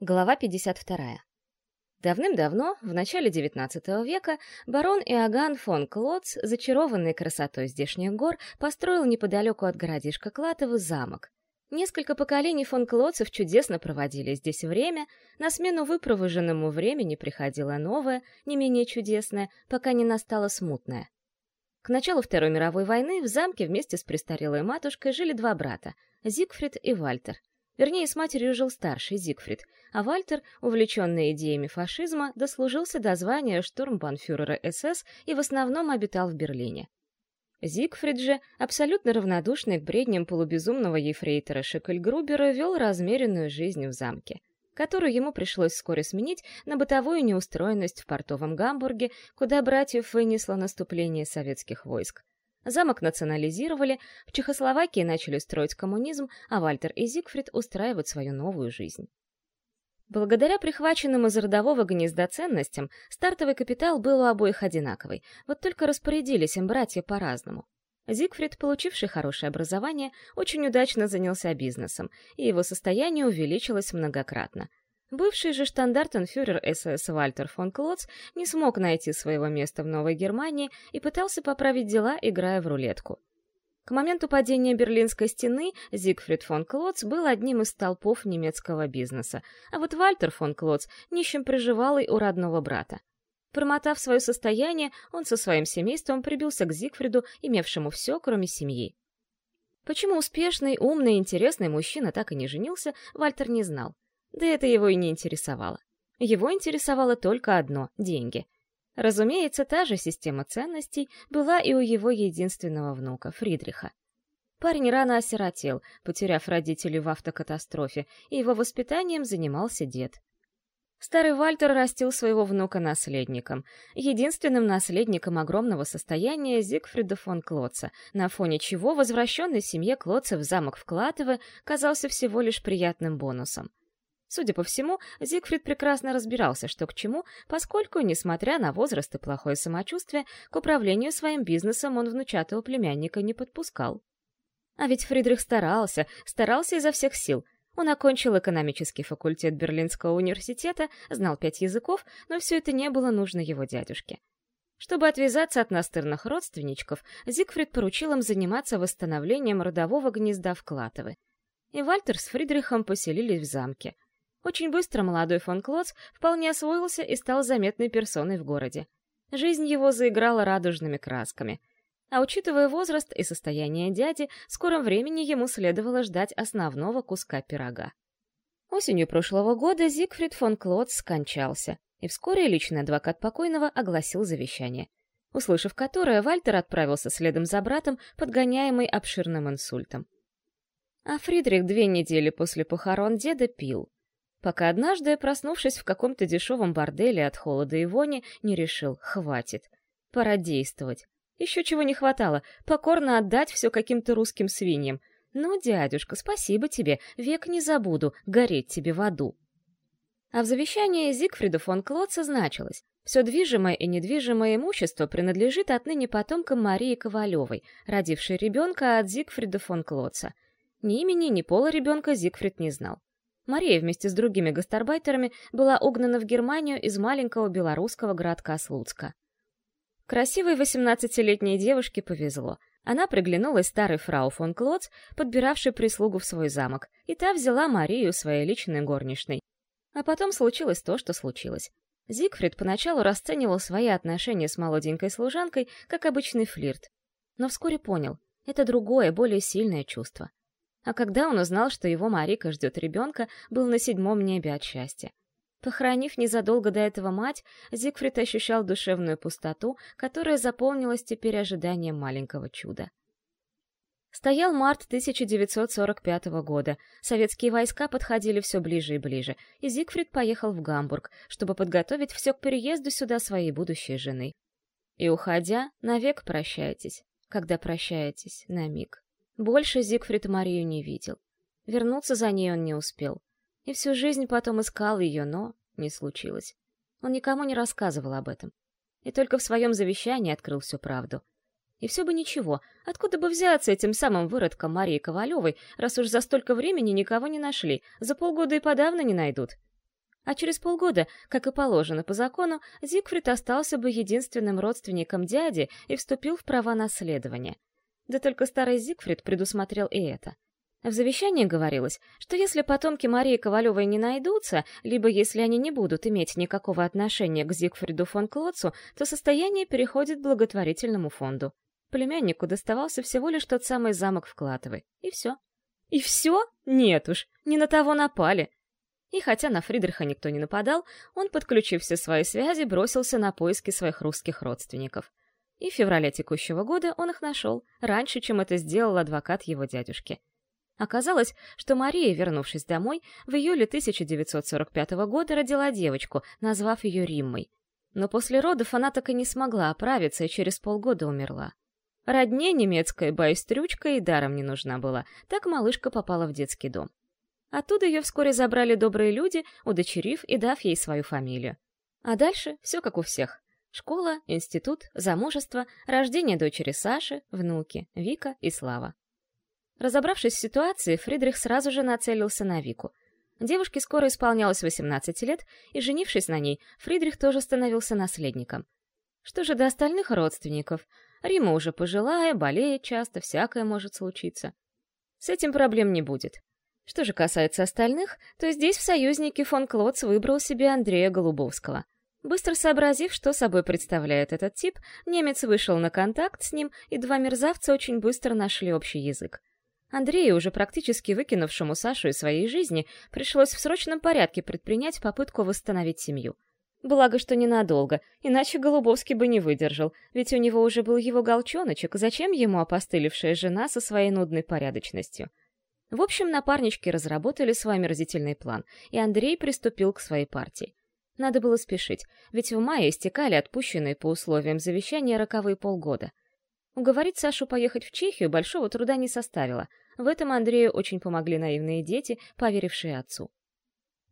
Глава 52. Давным-давно, в начале XIX века, барон Иоганн фон Клотц, зачарованный красотой здешних гор, построил неподалеку от городишка Клатово замок. Несколько поколений фон Клотцев чудесно проводили здесь время, на смену выпровоженному времени приходило новое, не менее чудесное, пока не настало смутное. К началу Второй мировой войны в замке вместе с престарелой матушкой жили два брата — Зигфрид и Вальтер — Вернее, с матерью жил старший Зигфрид, а Вальтер, увлеченный идеями фашизма, дослужился до звания штурмбанфюрера СС и в основном обитал в Берлине. Зигфрид же, абсолютно равнодушный к бредням полубезумного ефрейтора Шекельгрубера, вел размеренную жизнь в замке, которую ему пришлось вскоре сменить на бытовую неустроенность в портовом Гамбурге, куда братьев вынесло наступление советских войск. Замок национализировали, в Чехословакии начали строить коммунизм, а Вальтер и Зигфрид устраивают свою новую жизнь. Благодаря прихваченным из родового гнезда ценностям, стартовый капитал был у обоих одинаковый, вот только распорядились им братья по-разному. Зигфрид, получивший хорошее образование, очень удачно занялся бизнесом, и его состояние увеличилось многократно — Бывший же штандартенфюрер СС Вальтер фон Клотц не смог найти своего места в Новой Германии и пытался поправить дела, играя в рулетку. К моменту падения Берлинской стены Зигфрид фон Клотц был одним из столпов немецкого бизнеса, а вот Вальтер фон Клотц нищим приживалый у родного брата. Промотав свое состояние, он со своим семейством прибился к Зигфриду, имевшему все, кроме семьи. Почему успешный, умный, интересный мужчина так и не женился, Вальтер не знал. Да это его и не интересовало. Его интересовало только одно — деньги. Разумеется, та же система ценностей была и у его единственного внука, Фридриха. Парень рано осиротел, потеряв родителей в автокатастрофе, и его воспитанием занимался дед. Старый Вальтер растил своего внука наследником, единственным наследником огромного состояния Зигфрида фон Клотца, на фоне чего возвращенный семье Клотца в замок в Клатово казался всего лишь приятным бонусом. Судя по всему, Зигфрид прекрасно разбирался, что к чему, поскольку, несмотря на возраст и плохое самочувствие, к управлению своим бизнесом он внучатого племянника не подпускал. А ведь Фридрих старался, старался изо всех сил. Он окончил экономический факультет Берлинского университета, знал пять языков, но все это не было нужно его дядюшке. Чтобы отвязаться от настырных родственничков, Зигфрид поручил им заниматься восстановлением родового гнезда в Клатовы. И Вальтер с Фридрихом поселились в замке — очень быстро молодой фон Клотц вполне освоился и стал заметной персоной в городе. Жизнь его заиграла радужными красками. А учитывая возраст и состояние дяди, в скором времени ему следовало ждать основного куска пирога. Осенью прошлого года Зигфрид фон Клотц скончался, и вскоре личный адвокат покойного огласил завещание, услышав которое, Вальтер отправился следом за братом, подгоняемый обширным инсультом. А Фридрих две недели после похорон деда пил пока однажды, проснувшись в каком-то дешевом борделе от холода и вони, не решил «хватит, пора действовать». Еще чего не хватало, покорно отдать все каким-то русским свиньям. «Ну, дядюшка, спасибо тебе, век не забуду, гореть тебе в аду». А в завещании Зигфрида фон Клотца значилось «Все движимое и недвижимое имущество принадлежит отныне потомкам Марии Ковалевой, родившей ребенка от Зигфрида фон Клотца». Ни имени, ни пола ребенка Зигфрид не знал. Мария вместе с другими гастарбайтерами была угнана в Германию из маленького белорусского городка Слуцка. Красивой 18-летней девушке повезло. Она приглянулась старой фрау фон Клоц, подбиравшей прислугу в свой замок, и та взяла Марию своей личной горничной. А потом случилось то, что случилось. Зигфрид поначалу расценивал свои отношения с молоденькой служанкой как обычный флирт. Но вскоре понял, это другое, более сильное чувство. А когда он узнал, что его Марика ждет ребенка, был на седьмом небе от счастья. Похоронив незадолго до этого мать, Зигфрид ощущал душевную пустоту, которая заполнилась теперь ожиданием маленького чуда. Стоял март 1945 года, советские войска подходили все ближе и ближе, и Зигфрид поехал в Гамбург, чтобы подготовить все к переезду сюда своей будущей жены. И, уходя, навек прощайтесь, когда прощаетесь, на миг. Больше Зигфрид Марию не видел. Вернуться за ней он не успел. И всю жизнь потом искал ее, но не случилось. Он никому не рассказывал об этом. И только в своем завещании открыл всю правду. И все бы ничего, откуда бы взяться этим самым выродком Марии Ковалевой, раз уж за столько времени никого не нашли, за полгода и подавно не найдут. А через полгода, как и положено по закону, Зигфрид остался бы единственным родственником дяди и вступил в права наследования. Да только старый Зигфрид предусмотрел и это. В завещании говорилось, что если потомки Марии Ковалевой не найдутся, либо если они не будут иметь никакого отношения к Зигфриду фон Клоцу, то состояние переходит благотворительному фонду. Племяннику доставался всего лишь тот самый замок Вкладывай. И все. И все? Нет уж, не на того напали. И хотя на Фридриха никто не нападал, он, подключив все свои связи, бросился на поиски своих русских родственников. И в феврале текущего года он их нашел, раньше, чем это сделал адвокат его дядюшки. Оказалось, что Мария, вернувшись домой, в июле 1945 года родила девочку, назвав ее Риммой. Но после родов она так и не смогла оправиться и через полгода умерла. Родне немецкая байстрючка и даром не нужна была, так малышка попала в детский дом. Оттуда ее вскоре забрали добрые люди, удочерив и дав ей свою фамилию. А дальше все как у всех. Школа, институт, замужество, рождение дочери Саши, внуки, Вика и Слава. Разобравшись с ситуацией, Фридрих сразу же нацелился на Вику. Девушке скоро исполнялось 18 лет, и, женившись на ней, Фридрих тоже становился наследником. Что же до остальных родственников? Рима уже пожилая, болеет часто, всякое может случиться. С этим проблем не будет. Что же касается остальных, то здесь в союзнике фон Клотц выбрал себе Андрея Голубовского. Быстро сообразив, что собой представляет этот тип, немец вышел на контакт с ним, и два мерзавца очень быстро нашли общий язык. Андрею, уже практически выкинувшему Сашу из своей жизни, пришлось в срочном порядке предпринять попытку восстановить семью. Благо, что ненадолго, иначе Голубовский бы не выдержал, ведь у него уже был его голчоночек, зачем ему опостылевшая жена со своей нудной порядочностью? В общем, напарнички разработали свой омерзительный план, и Андрей приступил к своей партии. Надо было спешить, ведь в мае истекали отпущенные по условиям завещания роковые полгода — Уговорить Сашу поехать в Чехию большого труда не составило. В этом Андрею очень помогли наивные дети, поверившие отцу.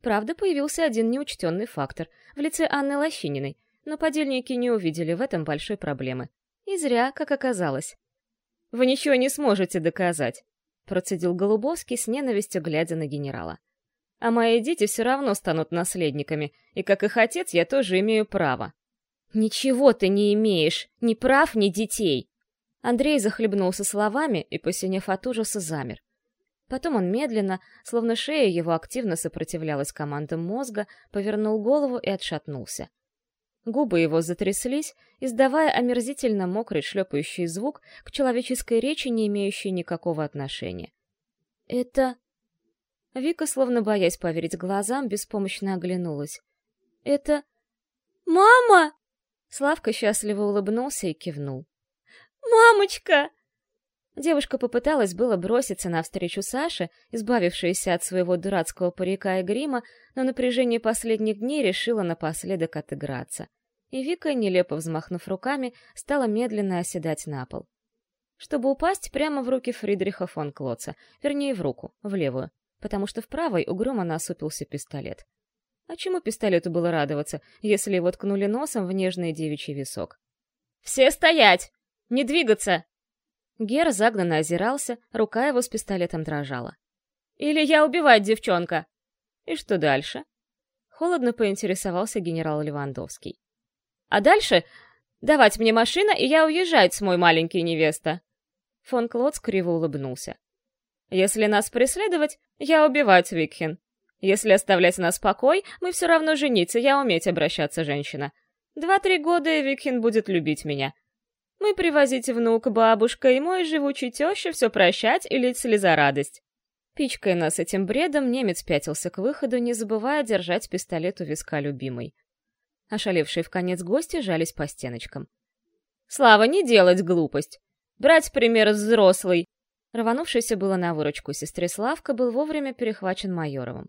Правда, появился один неучтенный фактор в лице Анны Лощининой, но подельники не увидели в этом большой проблемы. И зря, как оказалось. «Вы ничего не сможете доказать», — процедил Голубовский с ненавистью, глядя на генерала. «А мои дети все равно станут наследниками, и, как их отец, я тоже имею право». «Ничего ты не имеешь, ни прав, ни детей!» Андрей захлебнулся словами и, посинев от ужаса, замер. Потом он медленно, словно шея его активно сопротивлялась командам мозга, повернул голову и отшатнулся. Губы его затряслись, издавая омерзительно мокрый шлепающий звук к человеческой речи, не имеющей никакого отношения. «Это...» Вика, словно боясь поверить глазам, беспомощно оглянулась. «Это... Мама!» Славка счастливо улыбнулся и кивнул. «Мамочка!» Девушка попыталась было броситься навстречу Саше, избавившейся от своего дурацкого парика и грима, но напряжение последних дней решила напоследок отыграться. И Вика, нелепо взмахнув руками, стала медленно оседать на пол. Чтобы упасть прямо в руки Фридриха фон Клоца, вернее, в руку, в левую, потому что в правой угрюмо насупился пистолет. А чему пистолету было радоваться, если его ткнули носом в нежный девичий висок? «Все стоять!» Не двигаться!» Гер загнанно озирался, рука его с пистолетом дрожала. «Или я убивать, девчонка!» «И что дальше?» Холодно поинтересовался генерал Левандовский. «А дальше давать мне машина, и я уезжать с мой маленький невеста!» Фон Клотс криво улыбнулся. «Если нас преследовать, я убивать, Викхин. Если оставлять нас в покой, мы все равно жениться, я уметь обращаться женщина. Два-три года, и Викхин будет любить меня. Мы привозить внук, бабушка и мой живучий теща все прощать и лить слеза радость. Пичкая нас этим бредом, немец пятился к выходу, не забывая держать пистолет у виска любимой. Ошалевшие в конец гости жались по стеночкам. «Слава, не делать глупость! Брать пример взрослый!» Рванувшийся было на выручку сестре Славка был вовремя перехвачен Майоровым.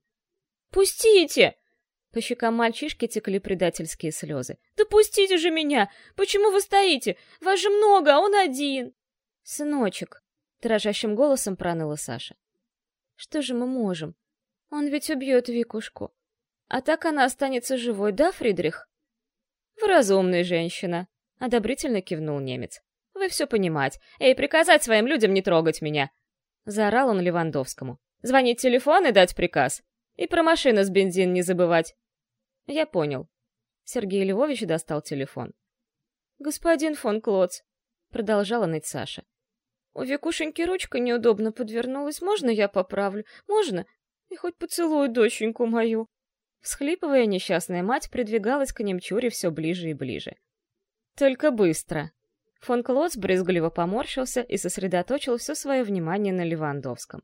«Пустите!» По щекам мальчишки текли предательские слезы. «Да пустите же меня! Почему вы стоите? Вас же много, а он один!» «Сыночек!» — дрожащим голосом проныла Саша. «Что же мы можем? Он ведь убьет Викушку. А так она останется живой, да, Фридрих?» «Вы разумная женщина!» — одобрительно кивнул немец. «Вы все понимать. Эй, приказать своим людям не трогать меня!» Заорал он Левандовскому. «Звонить телефон и дать приказ. И про машину с бензин не забывать. Я понял. Сергей Львович достал телефон. «Господин фон Клоц», — продолжала ныть Саша. «У Викушеньки ручка неудобно подвернулась. Можно я поправлю? Можно? И хоть поцелую доченьку мою». Всхлипывая, несчастная мать придвигалась к немчуре все ближе и ближе. «Только быстро!» Фон Клоц брезгливо поморщился и сосредоточил все свое внимание на Левандовском.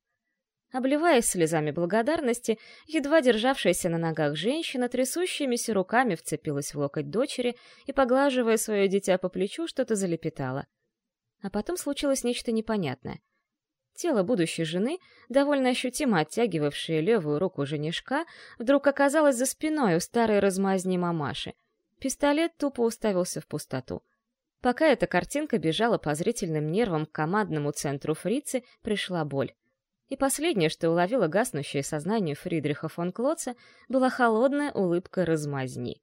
Обливаясь слезами благодарности, едва державшаяся на ногах женщина трясущимися руками вцепилась в локоть дочери и, поглаживая свое дитя по плечу, что-то залепетала. А потом случилось нечто непонятное. Тело будущей жены, довольно ощутимо оттягивавшее левую руку женишка, вдруг оказалось за спиной у старой размазни мамаши. Пистолет тупо уставился в пустоту. Пока эта картинка бежала по зрительным нервам к командному центру фрицы, пришла боль. И последнее, что уловило гаснущее сознание Фридриха фон Клоца, была холодная улыбка размазни.